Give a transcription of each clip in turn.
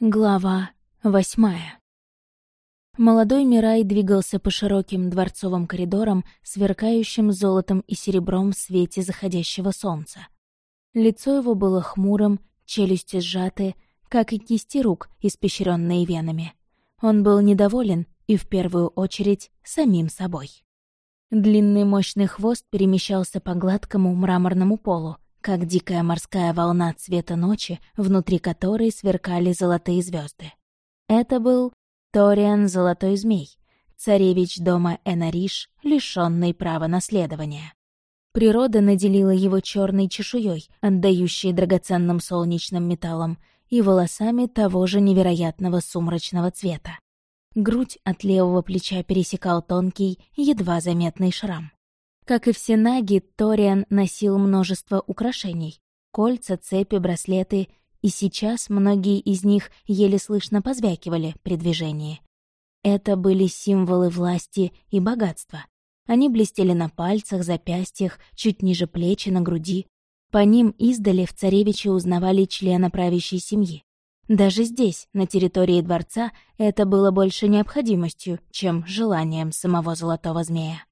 Глава восьмая Молодой Мирай двигался по широким дворцовым коридорам, сверкающим золотом и серебром в свете заходящего солнца. Лицо его было хмурым, челюсти сжаты, как и кисти рук, испещренные венами. Он был недоволен и, в первую очередь, самим собой. Длинный мощный хвост перемещался по гладкому мраморному полу, как дикая морская волна цвета ночи, внутри которой сверкали золотые звезды. Это был Ториан Золотой Змей, царевич дома Энариш, лишённый права наследования. Природа наделила его черной чешуей, отдающей драгоценным солнечным металлом, и волосами того же невероятного сумрачного цвета. Грудь от левого плеча пересекал тонкий, едва заметный шрам. Как и все наги, Ториан носил множество украшений. Кольца, цепи, браслеты, и сейчас многие из них еле слышно позвякивали при движении. Это были символы власти и богатства. Они блестели на пальцах, запястьях, чуть ниже плечи, на груди. По ним издали в царевиче узнавали члена правящей семьи. Даже здесь, на территории дворца, это было больше необходимостью, чем желанием самого золотого змея.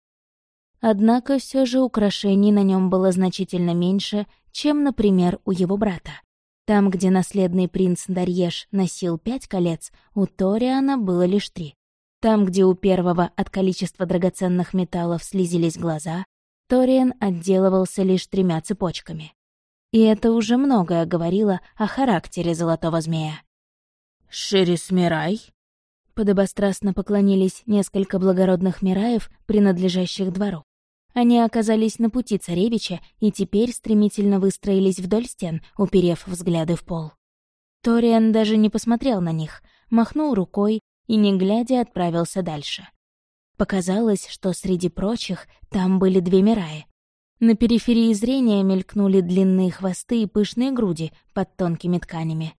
Однако все же украшений на нем было значительно меньше, чем, например, у его брата. Там, где наследный принц Дарьеш носил пять колец, у Ториана было лишь три. Там, где у первого от количества драгоценных металлов слезились глаза, Ториан отделывался лишь тремя цепочками. И это уже многое говорило о характере золотого змея. «Шерис Мирай?» Подобострастно поклонились несколько благородных мираев, принадлежащих двору. Они оказались на пути царевича и теперь стремительно выстроились вдоль стен, уперев взгляды в пол. Ториан даже не посмотрел на них, махнул рукой и, не глядя, отправился дальше. Показалось, что среди прочих там были две Мираи. На периферии зрения мелькнули длинные хвосты и пышные груди под тонкими тканями.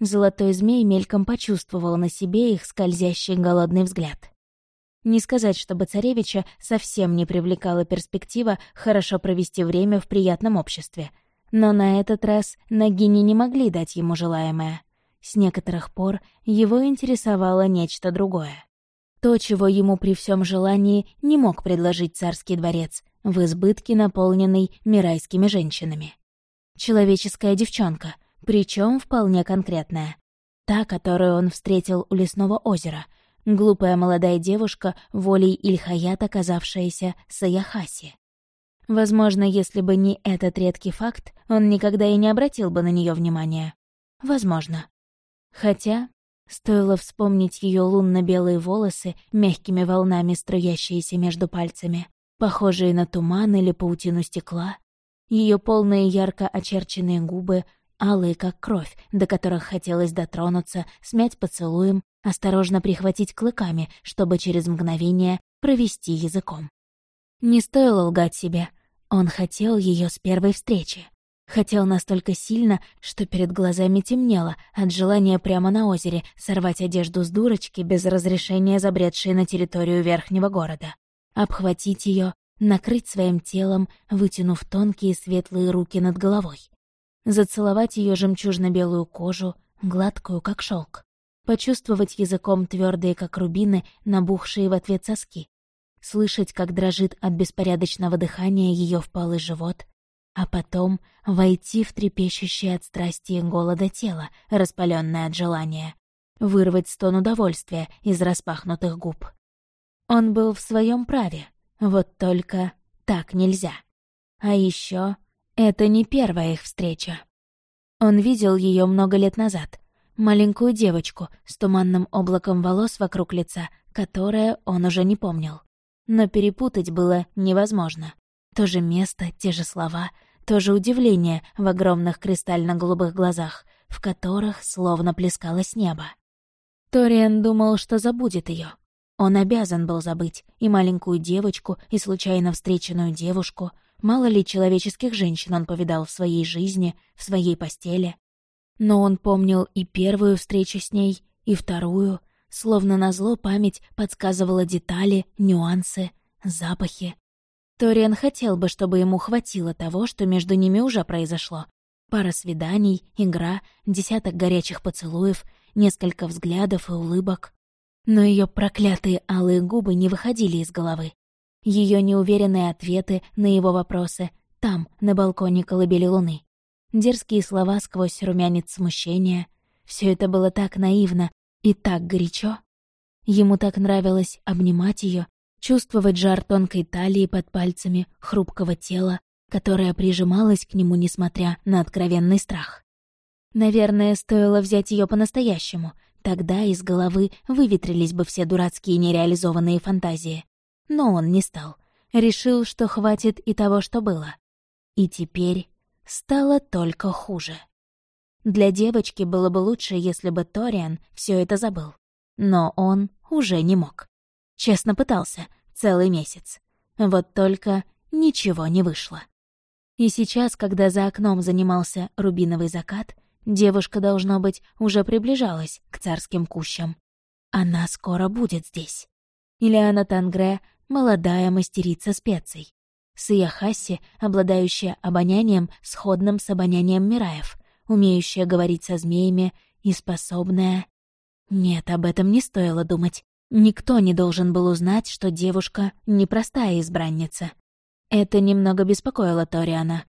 Золотой змей мельком почувствовал на себе их скользящий голодный взгляд. Не сказать, чтобы царевича совсем не привлекала перспектива хорошо провести время в приятном обществе. Но на этот раз Нагини не могли дать ему желаемое. С некоторых пор его интересовало нечто другое. То, чего ему при всем желании не мог предложить царский дворец, в избытке наполненный мирайскими женщинами. Человеческая девчонка — причем вполне конкретная. Та, которую он встретил у лесного озера, глупая молодая девушка, волей Ильхаят оказавшаяся Саяхаси. Возможно, если бы не этот редкий факт, он никогда и не обратил бы на нее внимания. Возможно. Хотя, стоило вспомнить ее лунно-белые волосы, мягкими волнами струящиеся между пальцами, похожие на туман или паутину стекла, ее полные ярко очерченные губы, алые как кровь, до которых хотелось дотронуться, смять поцелуем, осторожно прихватить клыками, чтобы через мгновение провести языком. Не стоило лгать себе. Он хотел ее с первой встречи. Хотел настолько сильно, что перед глазами темнело от желания прямо на озере сорвать одежду с дурочки без разрешения забредшей на территорию верхнего города. Обхватить ее, накрыть своим телом, вытянув тонкие светлые руки над головой зацеловать ее жемчужно-белую кожу, гладкую, как шелк, почувствовать языком твердые, как рубины, набухшие в ответ соски, слышать, как дрожит от беспорядочного дыхания ее впалый живот, а потом войти в трепещущее от страсти и голода тело, распаленное от желания, вырвать стон удовольствия из распахнутых губ. Он был в своем праве, вот только так нельзя. А еще это не первая их встреча. Он видел ее много лет назад. Маленькую девочку с туманным облаком волос вокруг лица, которое он уже не помнил. Но перепутать было невозможно. То же место, те же слова, то же удивление в огромных кристально-голубых глазах, в которых словно плескалось небо. Ториан думал, что забудет ее. Он обязан был забыть и маленькую девочку, и случайно встреченную девушку — Мало ли человеческих женщин он повидал в своей жизни, в своей постели. Но он помнил и первую встречу с ней, и вторую, словно назло память подсказывала детали, нюансы, запахи. Ториан хотел бы, чтобы ему хватило того, что между ними уже произошло. Пара свиданий, игра, десяток горячих поцелуев, несколько взглядов и улыбок. Но ее проклятые алые губы не выходили из головы. Ее неуверенные ответы на его вопросы там, на балконе колыбели луны. Дерзкие слова сквозь румянец смущения. Все это было так наивно и так горячо. Ему так нравилось обнимать ее, чувствовать жар тонкой талии под пальцами, хрупкого тела, которое прижималось к нему, несмотря на откровенный страх. Наверное, стоило взять ее по-настоящему, тогда из головы выветрились бы все дурацкие нереализованные фантазии. Но он не стал. Решил, что хватит и того, что было. И теперь стало только хуже. Для девочки было бы лучше, если бы Ториан все это забыл. Но он уже не мог. Честно пытался, целый месяц. Вот только ничего не вышло. И сейчас, когда за окном занимался рубиновый закат, девушка, должно быть, уже приближалась к царским кущам. Она скоро будет здесь. Ильяна Тангре — молодая мастерица специй. Сия обладающая обонянием, сходным с обонянием Мираев, умеющая говорить со змеями и способная... Нет, об этом не стоило думать. Никто не должен был узнать, что девушка — непростая избранница. Это немного беспокоило Ториана.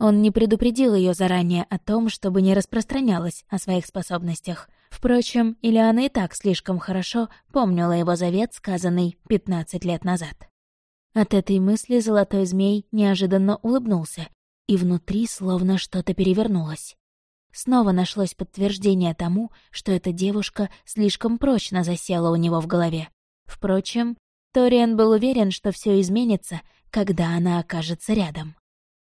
Он не предупредил ее заранее о том, чтобы не распространялась о своих способностях. Впрочем, Ильяна и так слишком хорошо помнила его завет, сказанный 15 лет назад. От этой мысли золотой змей неожиданно улыбнулся, и внутри словно что-то перевернулось. Снова нашлось подтверждение тому, что эта девушка слишком прочно засела у него в голове. Впрочем, Ториан был уверен, что все изменится, когда она окажется рядом.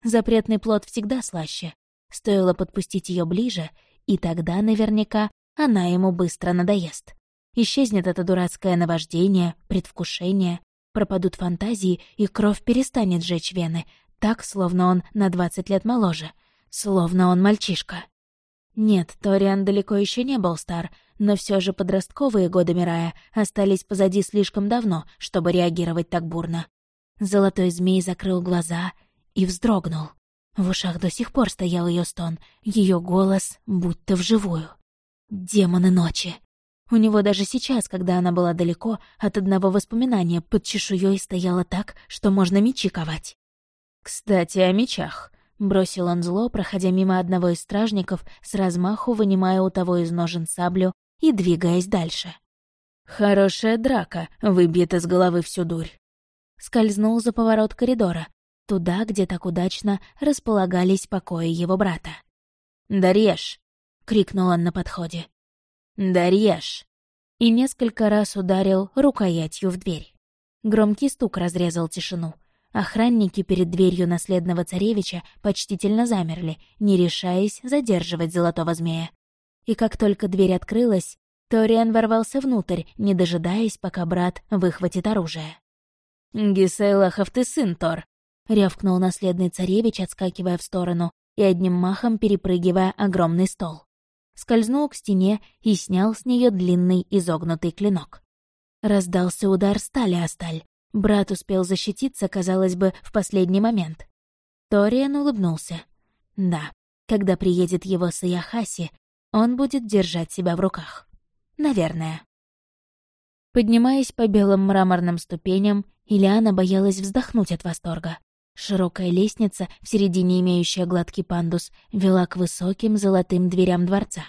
Запретный плод всегда слаще. Стоило подпустить ее ближе, и тогда наверняка она ему быстро надоест. Исчезнет это дурацкое наваждение, предвкушение, пропадут фантазии, и кровь перестанет жечь вены, так, словно он на двадцать лет моложе, словно он мальчишка. Нет, Ториан далеко еще не был стар, но все же подростковые годы Мирая остались позади слишком давно, чтобы реагировать так бурно. Золотой змей закрыл глаза и вздрогнул. В ушах до сих пор стоял ее стон, ее голос будто вживую. Демоны ночи. У него даже сейчас, когда она была далеко, от одного воспоминания под чешуей стояло так, что можно мечи ковать. «Кстати, о мечах», Бросил он зло, проходя мимо одного из стражников, с размаху вынимая у того из ножен саблю и двигаясь дальше. «Хорошая драка, выбьет из головы всю дурь». Скользнул за поворот коридора, туда, где так удачно располагались покои его брата. «Дарьеш!» — крикнул он на подходе. «Дарьеш!» И несколько раз ударил рукоятью в дверь. Громкий стук разрезал тишину — Охранники перед дверью наследного царевича почтительно замерли, не решаясь задерживать золотого змея. И как только дверь открылась, Ториан ворвался внутрь, не дожидаясь, пока брат выхватит оружие. «Гисейлахов ты сын, Тор!» — рявкнул наследный царевич, отскакивая в сторону и одним махом перепрыгивая огромный стол. Скользнул к стене и снял с нее длинный изогнутый клинок. Раздался удар стали о сталь, Брат успел защититься, казалось бы, в последний момент. Ториан улыбнулся. Да, когда приедет его Саяхаси, он будет держать себя в руках. Наверное. Поднимаясь по белым мраморным ступеням, Ильяна боялась вздохнуть от восторга. Широкая лестница, в середине имеющая гладкий пандус, вела к высоким золотым дверям дворца.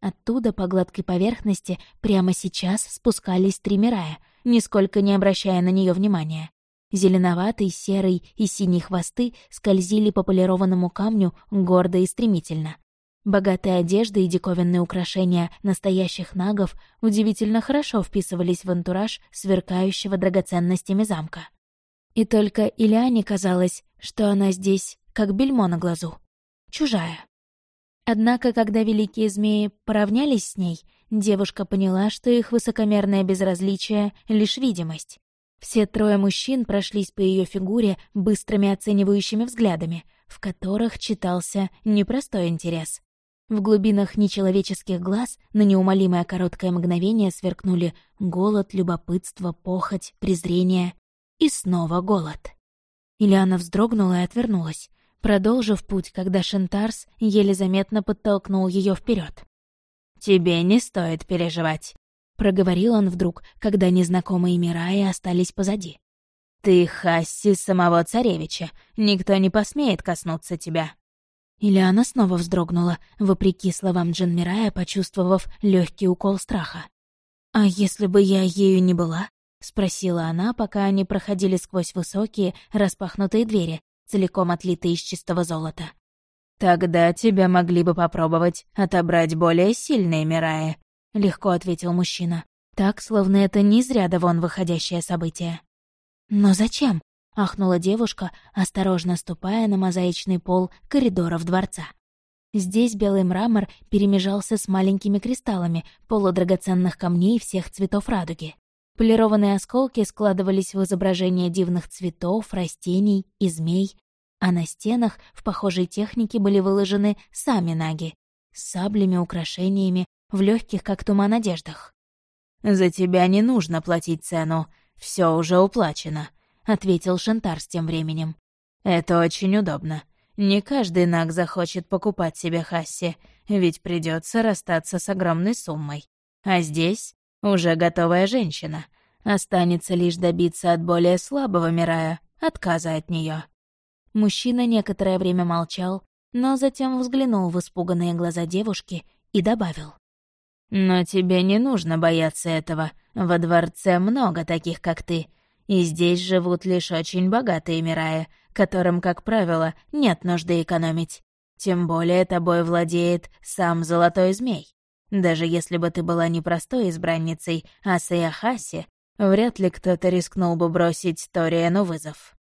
Оттуда по гладкой поверхности прямо сейчас спускались три мирая, нисколько не обращая на нее внимания. Зеленоватый, серый и синий хвосты скользили по полированному камню гордо и стремительно. Богатые одежды и диковинные украшения настоящих нагов удивительно хорошо вписывались в антураж сверкающего драгоценностями замка. И только Ильяне казалось, что она здесь как бельмо на глазу. Чужая. Однако, когда великие змеи поравнялись с ней, девушка поняла, что их высокомерное безразличие — лишь видимость. Все трое мужчин прошлись по ее фигуре быстрыми оценивающими взглядами, в которых читался непростой интерес. В глубинах нечеловеческих глаз на неумолимое короткое мгновение сверкнули голод, любопытство, похоть, презрение и снова голод. Ильяна вздрогнула и отвернулась продолжив путь, когда Шентарс еле заметно подтолкнул ее вперед. тебе не стоит переживать», — проговорил он вдруг, когда незнакомые Мираи остались позади. «Ты Хасси самого царевича, никто не посмеет коснуться тебя». Ильяна снова вздрогнула, вопреки словам Джанмирая, почувствовав легкий укол страха. «А если бы я ею не была?» — спросила она, пока они проходили сквозь высокие, распахнутые двери, целиком отлитые из чистого золота. «Тогда тебя могли бы попробовать отобрать более сильные Мираи», — легко ответил мужчина. Так, словно это не из ряда вон выходящее событие. «Но зачем?» — ахнула девушка, осторожно ступая на мозаичный пол коридоров дворца. Здесь белый мрамор перемежался с маленькими кристаллами, полудрагоценных камней всех цветов радуги. Полированные осколки складывались в изображения дивных цветов, растений и змей, а на стенах в похожей технике были выложены сами наги с саблями, украшениями, в легких как туман одеждах. «За тебя не нужно платить цену, все уже уплачено», — ответил Шантар с тем временем. «Это очень удобно. Не каждый наг захочет покупать себе Хасси, ведь придется расстаться с огромной суммой. А здесь уже готовая женщина. Останется лишь добиться от более слабого Мирая отказа от нее. Мужчина некоторое время молчал, но затем взглянул в испуганные глаза девушки и добавил. «Но тебе не нужно бояться этого. Во дворце много таких, как ты, и здесь живут лишь очень богатые Мирая, которым, как правило, нет нужды экономить. Тем более тобой владеет сам Золотой Змей. Даже если бы ты была не простой избранницей, а Саяхаси, вряд ли кто-то рискнул бы бросить Ториану вызов.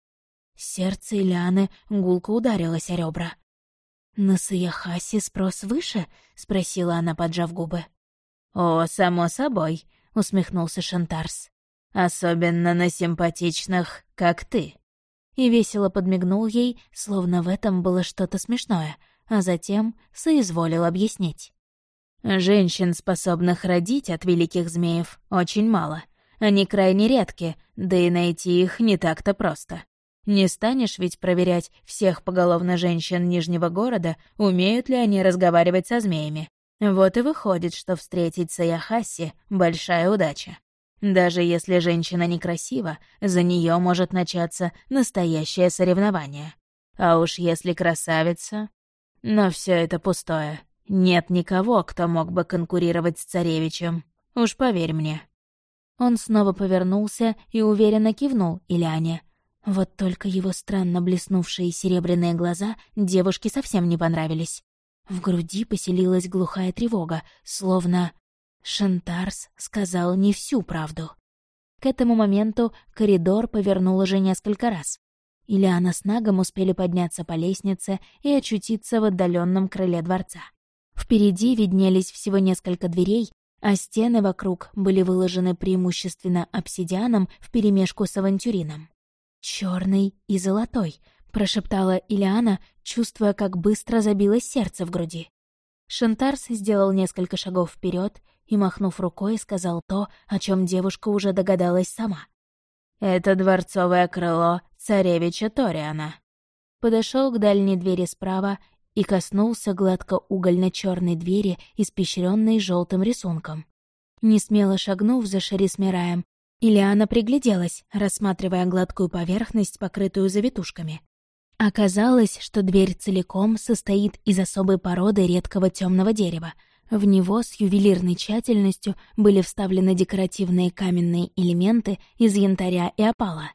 Сердце Ильяны гулко ударилось о ребра. «На Саяхаси спрос выше?» — спросила она, поджав губы. «О, само собой», — усмехнулся Шантарс. «Особенно на симпатичных, как ты». И весело подмигнул ей, словно в этом было что-то смешное, а затем соизволил объяснить. Женщин, способных родить от великих змеев, очень мало. Они крайне редки, да и найти их не так-то просто. Не станешь ведь проверять всех поголовно женщин Нижнего города, умеют ли они разговаривать со змеями. Вот и выходит, что встретить Саяхаси — большая удача. Даже если женщина некрасива, за нее может начаться настоящее соревнование. А уж если красавица... Но все это пустое. Нет никого, кто мог бы конкурировать с царевичем. Уж поверь мне». Он снова повернулся и уверенно кивнул Иляне. Вот только его странно блеснувшие серебряные глаза девушке совсем не понравились. В груди поселилась глухая тревога, словно Шантарс сказал не всю правду. К этому моменту коридор повернул уже несколько раз. Ильяна с Нагом успели подняться по лестнице и очутиться в отдаленном крыле дворца. Впереди виднелись всего несколько дверей, а стены вокруг были выложены преимущественно обсидианом вперемешку с авантюрином. Черный и золотой», — прошептала Илиана, чувствуя, как быстро забилось сердце в груди. Шантарс сделал несколько шагов вперед и, махнув рукой, сказал то, о чем девушка уже догадалась сама. «Это дворцовое крыло царевича Ториана». Подошел к дальней двери справа и коснулся гладко угольно черной двери, испещренной желтым рисунком. Не смело шагнув за Шерисмираем, Ильяна пригляделась, рассматривая гладкую поверхность, покрытую завитушками. Оказалось, что дверь целиком состоит из особой породы редкого темного дерева. В него с ювелирной тщательностью были вставлены декоративные каменные элементы из янтаря и опала.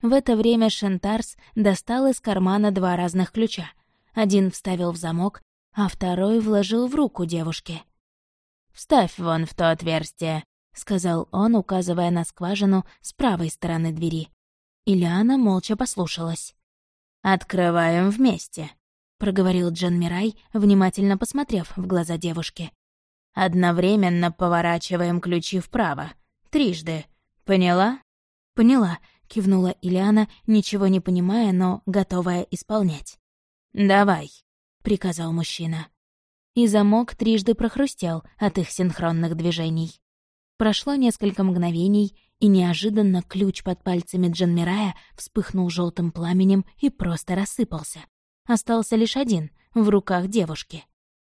В это время Шентарс достал из кармана два разных ключа — один вставил в замок, а второй вложил в руку девушки. «Вставь вон в то отверстие», — сказал он, указывая на скважину с правой стороны двери. Ильяна молча послушалась. «Открываем вместе», — проговорил Джан Мирай, внимательно посмотрев в глаза девушки. «Одновременно поворачиваем ключи вправо. Трижды. Поняла?» «Поняла», — кивнула Ильяна, ничего не понимая, но готовая исполнять. «Давай», — приказал мужчина. И замок трижды прохрустел от их синхронных движений. Прошло несколько мгновений, и неожиданно ключ под пальцами Джанмирая вспыхнул желтым пламенем и просто рассыпался. Остался лишь один, в руках девушки.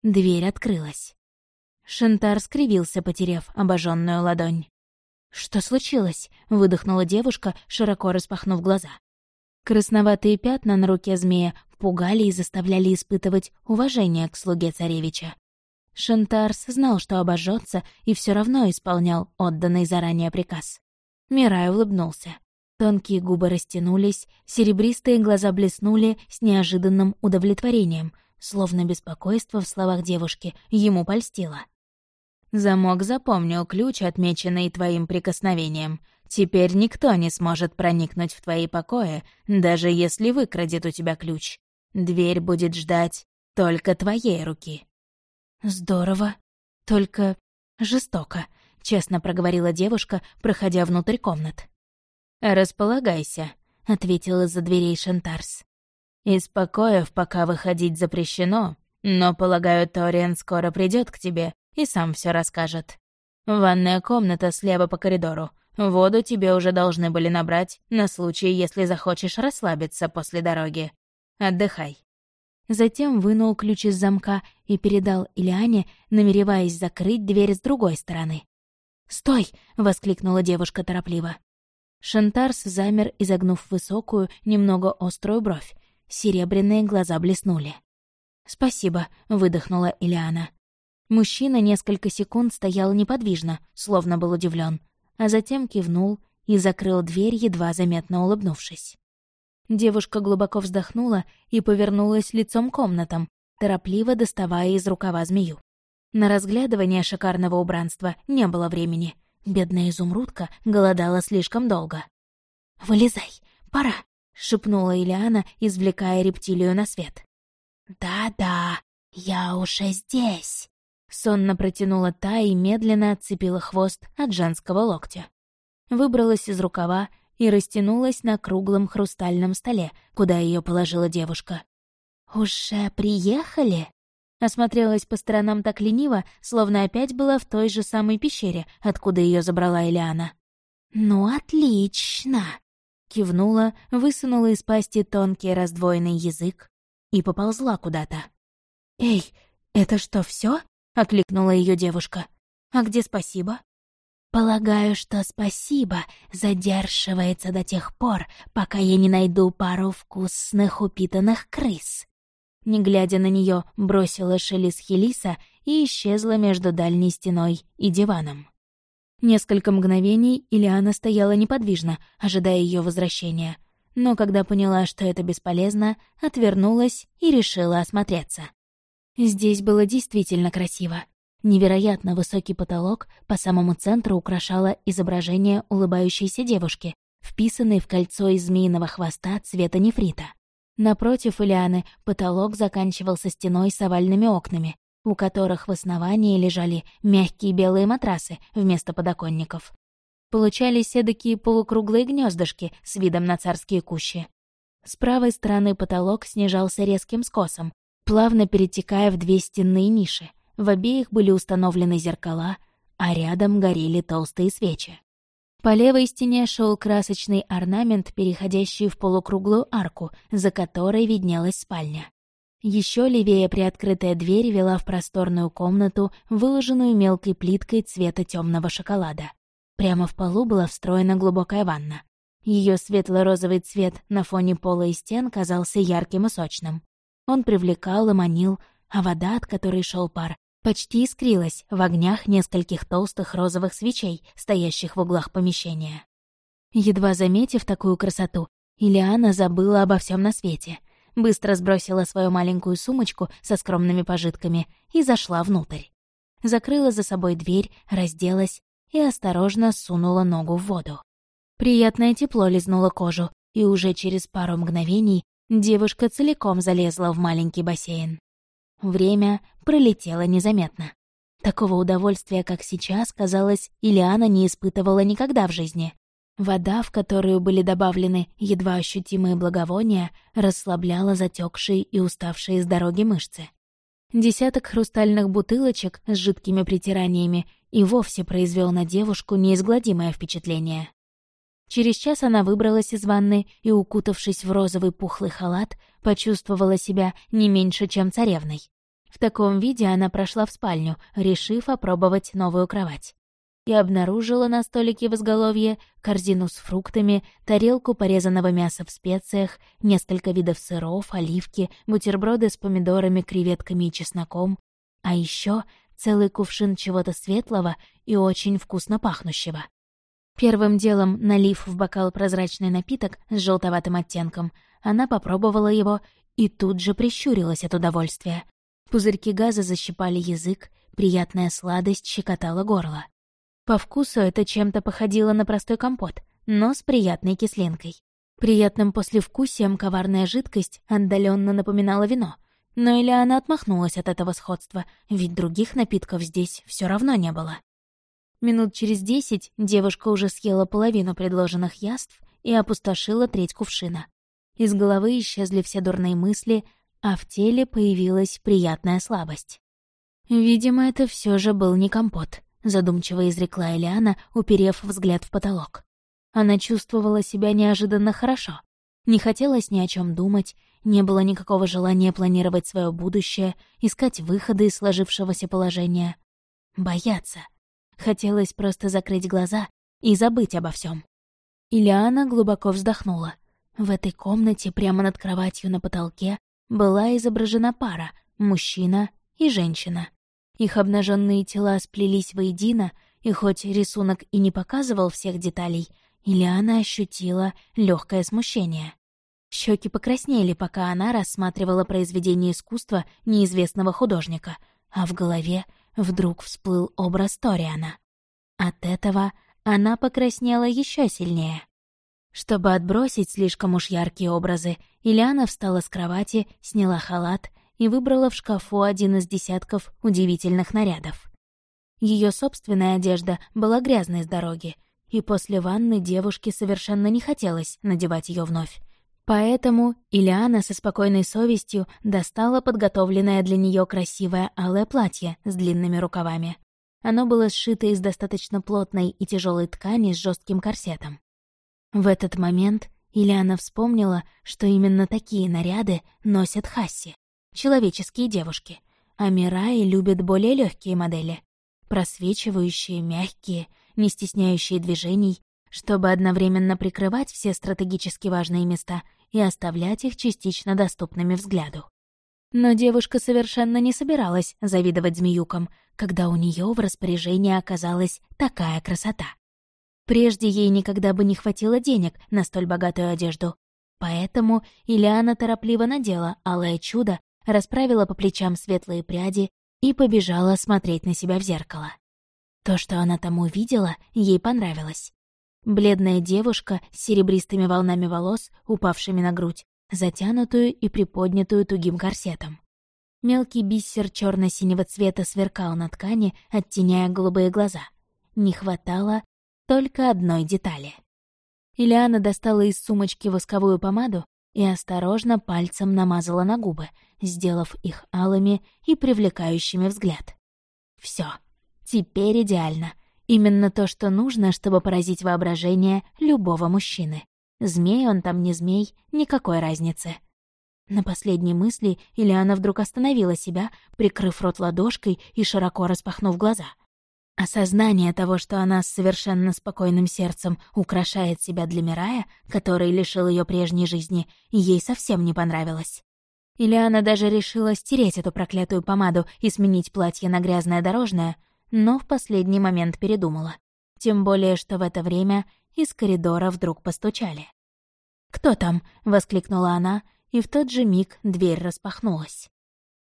Дверь открылась. Шантар скривился, потеряв обожженную ладонь. «Что случилось?» — выдохнула девушка, широко распахнув глаза. Красноватые пятна на руке змея пугали и заставляли испытывать уважение к слуге царевича. Шантарс знал, что обожжется, и все равно исполнял отданный заранее приказ. Мирай улыбнулся. Тонкие губы растянулись, серебристые глаза блеснули с неожиданным удовлетворением, словно беспокойство в словах девушки ему польстило. «Замок запомнил ключ, отмеченный твоим прикосновением. Теперь никто не сможет проникнуть в твои покои, даже если выкрадет у тебя ключ. Дверь будет ждать только твоей руки». «Здорово. Только жестоко», — честно проговорила девушка, проходя внутрь комнат. «Располагайся», — ответил из-за дверей Шантарс. «Из покоев пока выходить запрещено, но, полагаю, Ториан скоро придет к тебе и сам все расскажет. Ванная комната слева по коридору. Воду тебе уже должны были набрать на случай, если захочешь расслабиться после дороги. Отдыхай». Затем вынул ключ из замка и передал Ильяне, намереваясь закрыть дверь с другой стороны. «Стой!» — воскликнула девушка торопливо. Шантарс замер, изогнув высокую, немного острую бровь. Серебряные глаза блеснули. «Спасибо», — выдохнула Ильяна. Мужчина несколько секунд стоял неподвижно, словно был удивлен, а затем кивнул и закрыл дверь, едва заметно улыбнувшись. Девушка глубоко вздохнула и повернулась лицом к комнатам, торопливо доставая из рукава змею. На разглядывание шикарного убранства не было времени. Бедная изумрудка голодала слишком долго. «Вылезай, пора!» — шепнула Ильяна, извлекая рептилию на свет. «Да-да, я уже здесь!» Сонно протянула та и медленно отцепила хвост от женского локтя. Выбралась из рукава и растянулась на круглом хрустальном столе, куда ее положила девушка. «Уже приехали?» Осмотрелась по сторонам так лениво, словно опять была в той же самой пещере, откуда ее забрала Элиана. «Ну, отлично!» Кивнула, высунула из пасти тонкий раздвоенный язык и поползла куда-то. «Эй, это что, все? окликнула ее девушка. «А где спасибо?» «Полагаю, что спасибо задерживается до тех пор, пока я не найду пару вкусных упитанных крыс». Не глядя на нее, бросила Шелис Хелиса и исчезла между дальней стеной и диваном. Несколько мгновений Ильяна стояла неподвижно, ожидая ее возвращения, но когда поняла, что это бесполезно, отвернулась и решила осмотреться. Здесь было действительно красиво. Невероятно высокий потолок по самому центру украшало изображение улыбающейся девушки, вписанной в кольцо из змеиного хвоста цвета нефрита. Напротив Ильяны потолок заканчивался стеной с овальными окнами, у которых в основании лежали мягкие белые матрасы вместо подоконников. Получались эдакие полукруглые гнездышки с видом на царские кущи. С правой стороны потолок снижался резким скосом, плавно перетекая в две стенные ниши — в обеих были установлены зеркала, а рядом горели толстые свечи. По левой стене шел красочный орнамент, переходящий в полукруглую арку, за которой виднелась спальня. Еще левее приоткрытая дверь вела в просторную комнату, выложенную мелкой плиткой цвета темного шоколада. Прямо в полу была встроена глубокая ванна. Ее светло-розовый цвет на фоне пола и стен казался ярким и сочным. Он привлекал и манил, а вода, от которой шел пар, почти искрилась в огнях нескольких толстых розовых свечей, стоящих в углах помещения. Едва заметив такую красоту, Ильяна забыла обо всем на свете, быстро сбросила свою маленькую сумочку со скромными пожитками и зашла внутрь. Закрыла за собой дверь, разделась и осторожно сунула ногу в воду. Приятное тепло лизнуло кожу, и уже через пару мгновений девушка целиком залезла в маленький бассейн. Время пролетело незаметно. Такого удовольствия, как сейчас, казалось, Ильяна не испытывала никогда в жизни. Вода, в которую были добавлены едва ощутимые благовония, расслабляла затекшие и уставшие с дороги мышцы. Десяток хрустальных бутылочек с жидкими притираниями и вовсе произвел на девушку неизгладимое впечатление. Через час она выбралась из ванны и, укутавшись в розовый пухлый халат, почувствовала себя не меньше, чем царевной. В таком виде она прошла в спальню, решив опробовать новую кровать. И обнаружила на столике в изголовье корзину с фруктами, тарелку порезанного мяса в специях, несколько видов сыров, оливки, бутерброды с помидорами, креветками и чесноком, а еще целый кувшин чего-то светлого и очень вкусно пахнущего. Первым делом, налив в бокал прозрачный напиток с желтоватым оттенком, она попробовала его и тут же прищурилась от удовольствия. Пузырьки газа защипали язык, приятная сладость щекотала горло. По вкусу это чем-то походило на простой компот, но с приятной кислинкой. Приятным послевкусием коварная жидкость отдаленно напоминала вино. Но Ильяна отмахнулась от этого сходства, ведь других напитков здесь все равно не было. Минут через десять девушка уже съела половину предложенных яств и опустошила треть кувшина. Из головы исчезли все дурные мысли, а в теле появилась приятная слабость. «Видимо, это все же был не компот», — задумчиво изрекла Элиана, уперев взгляд в потолок. Она чувствовала себя неожиданно хорошо. Не хотелось ни о чем думать, не было никакого желания планировать свое будущее, искать выходы из сложившегося положения. Бояться. Хотелось просто закрыть глаза и забыть обо всем. Ильяна глубоко вздохнула. В этой комнате прямо над кроватью на потолке была изображена пара — мужчина и женщина. Их обнаженные тела сплелись воедино, и хоть рисунок и не показывал всех деталей, Ильяна ощутила легкое смущение. Щеки покраснели, пока она рассматривала произведение искусства неизвестного художника, а в голове вдруг всплыл образ Ториана. От этого она покраснела еще сильнее. Чтобы отбросить слишком уж яркие образы, Ильяна встала с кровати, сняла халат и выбрала в шкафу один из десятков удивительных нарядов. Ее собственная одежда была грязной с дороги, и после ванны девушке совершенно не хотелось надевать ее вновь. Поэтому Ильяна со спокойной совестью достала подготовленное для нее красивое алое платье с длинными рукавами. Оно было сшито из достаточно плотной и тяжелой ткани с жестким корсетом. В этот момент Ильяна вспомнила, что именно такие наряды носят Хасси, человеческие девушки, а Мираи любят более легкие модели, просвечивающие, мягкие, не стесняющие движений, чтобы одновременно прикрывать все стратегически важные места и оставлять их частично доступными взгляду. Но девушка совершенно не собиралась завидовать змеюкам, когда у нее в распоряжении оказалась такая красота. Прежде ей никогда бы не хватило денег на столь богатую одежду. Поэтому Ильяна торопливо надела алое чудо, расправила по плечам светлые пряди и побежала смотреть на себя в зеркало. То, что она там увидела, ей понравилось. Бледная девушка с серебристыми волнами волос, упавшими на грудь, затянутую и приподнятую тугим корсетом. Мелкий бисер черно синего цвета сверкал на ткани, оттеняя голубые глаза. Не хватало только одной детали. Ильяна достала из сумочки восковую помаду и осторожно пальцем намазала на губы, сделав их алыми и привлекающими взгляд. Все, теперь идеально. Именно то, что нужно, чтобы поразить воображение любого мужчины. Змей он там не змей, никакой разницы. На последней мысли Ильяна вдруг остановила себя, прикрыв рот ладошкой и широко распахнув глаза — Осознание того, что она с совершенно спокойным сердцем украшает себя для Мирая, который лишил ее прежней жизни, ей совсем не понравилось. Или она даже решила стереть эту проклятую помаду и сменить платье на грязное дорожное, но в последний момент передумала. Тем более, что в это время из коридора вдруг постучали. «Кто там?» — воскликнула она, и в тот же миг дверь распахнулась.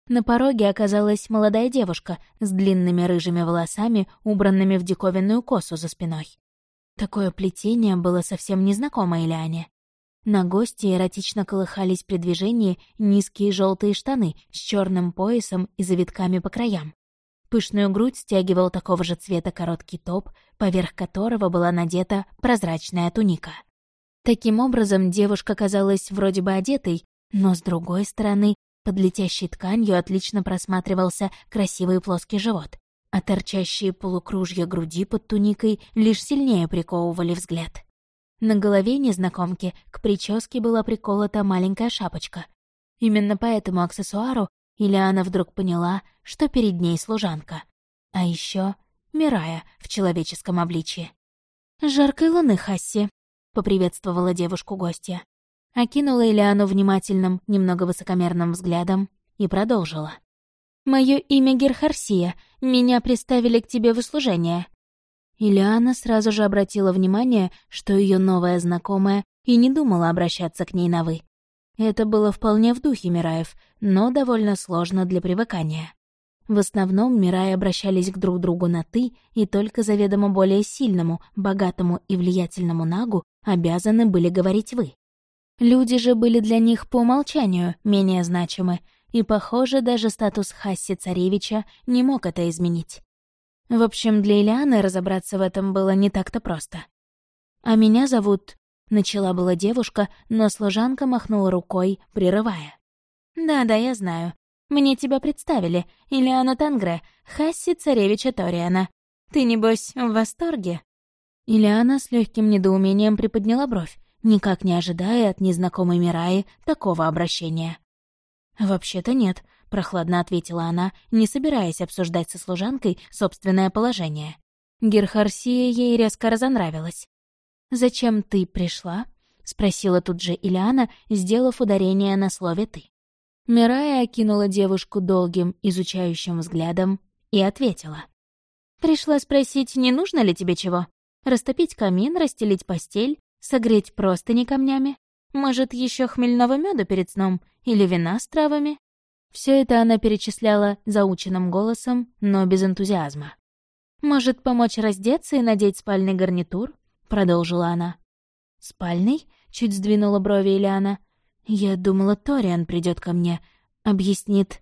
На пороге оказалась молодая девушка с длинными рыжими волосами, убранными в диковинную косу за спиной. Такое плетение было совсем незнакомо Ильяне. На гости эротично колыхались при движении низкие желтые штаны с черным поясом и завитками по краям. Пышную грудь стягивал такого же цвета короткий топ, поверх которого была надета прозрачная туника. Таким образом, девушка казалась вроде бы одетой, но, с другой стороны, под летящей тканью отлично просматривался красивый плоский живот, а торчащие полукружья груди под туникой лишь сильнее приковывали взгляд. На голове незнакомки к прическе была приколота маленькая шапочка. Именно по этому аксессуару Ильяна вдруг поняла, что перед ней служанка. А еще Мирая в человеческом обличье. «Жаркой луны, Хасси», — поприветствовала девушку гостья. Окинула Ильяну внимательным, немного высокомерным взглядом и продолжила. «Моё имя Герхарсия. Меня приставили к тебе в услужение». Ильяна сразу же обратила внимание, что ее новая знакомая и не думала обращаться к ней на «вы». Это было вполне в духе Мираев, но довольно сложно для привыкания. В основном Мираи обращались к друг другу на «ты», и только заведомо более сильному, богатому и влиятельному Нагу обязаны были говорить «вы». Люди же были для них по умолчанию менее значимы, и, похоже, даже статус Хасси Царевича не мог это изменить. В общем, для Ильяны разобраться в этом было не так-то просто. «А меня зовут Начала была девушка, но служанка махнула рукой, прерывая. «Да-да, я знаю. Мне тебя представили. Ильяна Тангре, Хасси царевича Ториана. Ты, небось, в восторге?» Ильяна с легким недоумением приподняла бровь, никак не ожидая от незнакомой Мираи такого обращения. «Вообще-то нет», — прохладно ответила она, не собираясь обсуждать со служанкой собственное положение. Герхарсия ей резко разонравилась. «Зачем ты пришла?» — спросила тут же Ильяна, сделав ударение на слове «ты». Мирая окинула девушку долгим, изучающим взглядом и ответила. «Пришла спросить, не нужно ли тебе чего? Растопить камин, расстелить постель, согреть простыни камнями? Может, еще хмельного меда перед сном или вина с травами?» Все это она перечисляла заученным голосом, но без энтузиазма. «Может, помочь раздеться и надеть спальный гарнитур? — продолжила она. «Спальный?» — чуть сдвинула брови Ильяна. «Я думала, Ториан придет ко мне, объяснит...»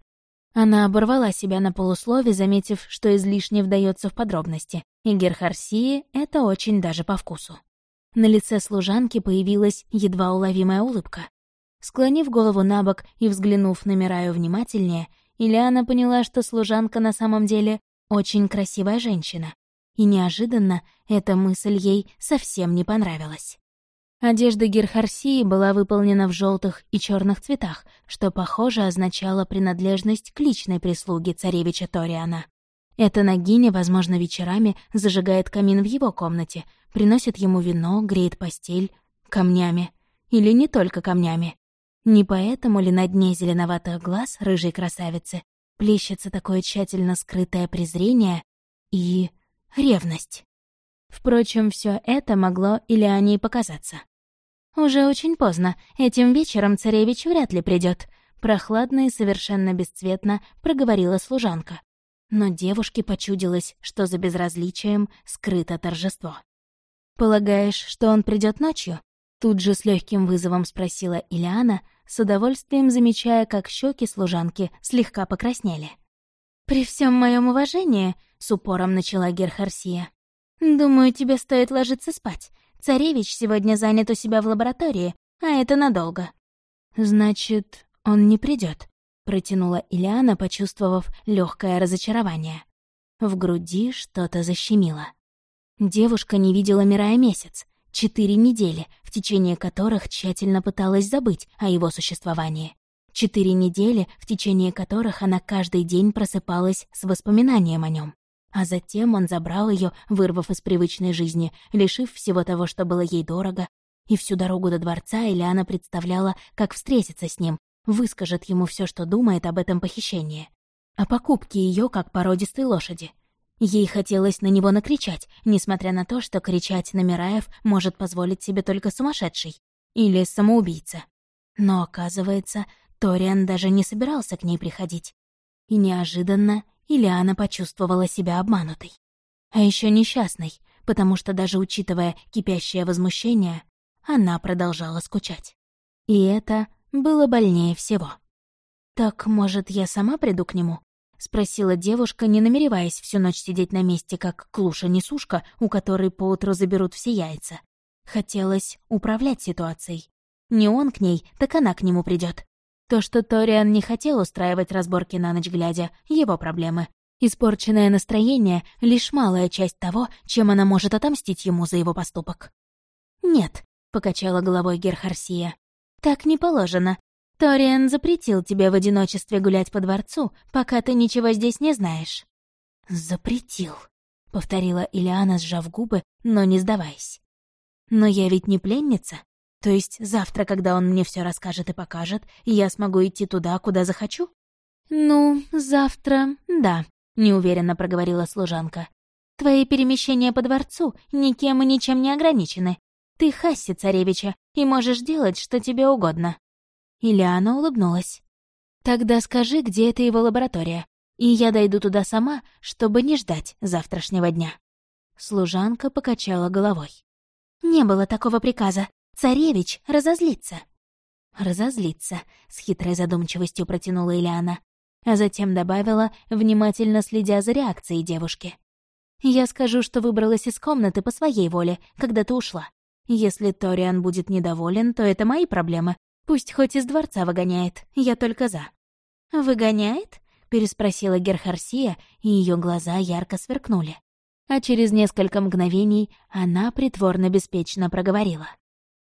Она оборвала себя на полуслове, заметив, что излишне вдается в подробности, и Герхарсии это очень даже по вкусу. На лице служанки появилась едва уловимая улыбка. Склонив голову на бок и взглянув на Мираю внимательнее, Ильяна поняла, что служанка на самом деле очень красивая женщина, и неожиданно эта мысль ей совсем не понравилась. Одежда Герхарсии была выполнена в желтых и черных цветах, что, похоже, означало принадлежность к личной прислуге царевича Ториана. Эта Нагиня, возможно, вечерами зажигает камин в его комнате, приносит ему вино, греет постель камнями. Или не только камнями. Не поэтому ли на дне зеленоватых глаз рыжей красавицы плещется такое тщательно скрытое презрение и ревность. Впрочем, все это могло и показаться. «Уже очень поздно. Этим вечером царевич вряд ли придет. прохладно и совершенно бесцветно проговорила служанка. Но девушке почудилось, что за безразличием скрыто торжество. «Полагаешь, что он придет ночью?» Тут же с легким вызовом спросила Ильяна, с удовольствием замечая, как щеки служанки слегка покраснели. «При всем моем уважении», — с упором начала Герхарсия, «думаю, тебе стоит ложиться спать. Царевич сегодня занят у себя в лаборатории, а это надолго». «Значит, он не придет, протянула Ильяна, почувствовав легкое разочарование. В груди что-то защемило. Девушка не видела Мирая месяц, четыре недели, в течение которых тщательно пыталась забыть о его существовании. Четыре недели, в течение которых она каждый день просыпалась с воспоминанием о нем. А затем он забрал ее, вырвав из привычной жизни, лишив всего того, что было ей дорого. И всю дорогу до дворца Элиана представляла, как встретиться с ним, выскажет ему все, что думает об этом похищении. О покупке ее как породистой лошади. Ей хотелось на него накричать, несмотря на то, что кричать на Мираев может позволить себе только сумасшедший или самоубийца. Но, оказывается, Ториан даже не собирался к ней приходить. И неожиданно Ильяна почувствовала себя обманутой. А еще несчастной, потому что даже учитывая кипящее возмущение, она продолжала скучать. И это было больнее всего. «Так, может, я сама приду к нему?» — спросила девушка, не намереваясь всю ночь сидеть на месте, как клуша-несушка, у которой поутру заберут все яйца. Хотелось управлять ситуацией. Не он к ней, так она к нему придет. То, что Ториан не хотел устраивать разборки на ночь глядя, его проблемы. Испорченное настроение — лишь малая часть того, чем она может отомстить ему за его поступок. «Нет», — покачала головой Герхарсия. «Так не положено. Ториан запретил тебе в одиночестве гулять по дворцу, пока ты ничего здесь не знаешь». «Запретил», — повторила Ильяна, сжав губы, но не сдаваясь. «Но я ведь не пленница. То есть завтра, когда он мне все расскажет и покажет, я смогу идти туда, куда захочу?» «Ну, завтра, да», — неуверенно проговорила служанка. «Твои перемещения по дворцу никем и ничем не ограничены. Ты Хасси царевича и можешь делать, что тебе угодно». Ильяна улыбнулась. «Тогда скажи, где это его лаборатория, и я дойду туда сама, чтобы не ждать завтрашнего дня». Служанка покачала головой. «Не было такого приказа. Царевич разозлится». «Разозлится», — с хитрой задумчивостью протянула Ильяна, а затем добавила, внимательно следя за реакцией девушки. «Я скажу, что выбралась из комнаты по своей воле, когда ты ушла. Если Ториан будет недоволен, то это мои проблемы. Пусть хоть из дворца выгоняет, я только за». «Выгоняет?» — переспросила Герхарсия, и ее глаза ярко сверкнули. А через несколько мгновений она притворно-беспечно проговорила.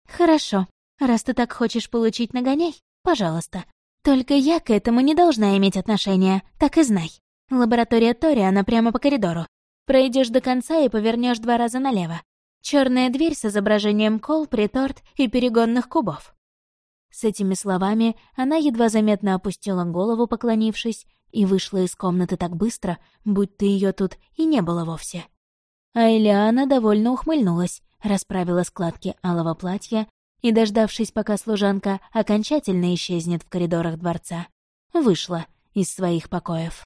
«Хорошо, раз ты так хочешь получить нагоняй, пожалуйста. Только я к этому не должна иметь отношения, так и знай. Лаборатория Ториана прямо по коридору. Пройдешь до конца и повернешь два раза налево. Черная дверь с изображением кол, приторт и перегонных кубов. С этими словами она едва заметно опустила голову, поклонившись, и вышла из комнаты так быстро, будто ее тут и не было вовсе. А Элиана довольно ухмыльнулась, расправила складки алого платья и, дождавшись, пока служанка окончательно исчезнет в коридорах дворца, вышла из своих покоев.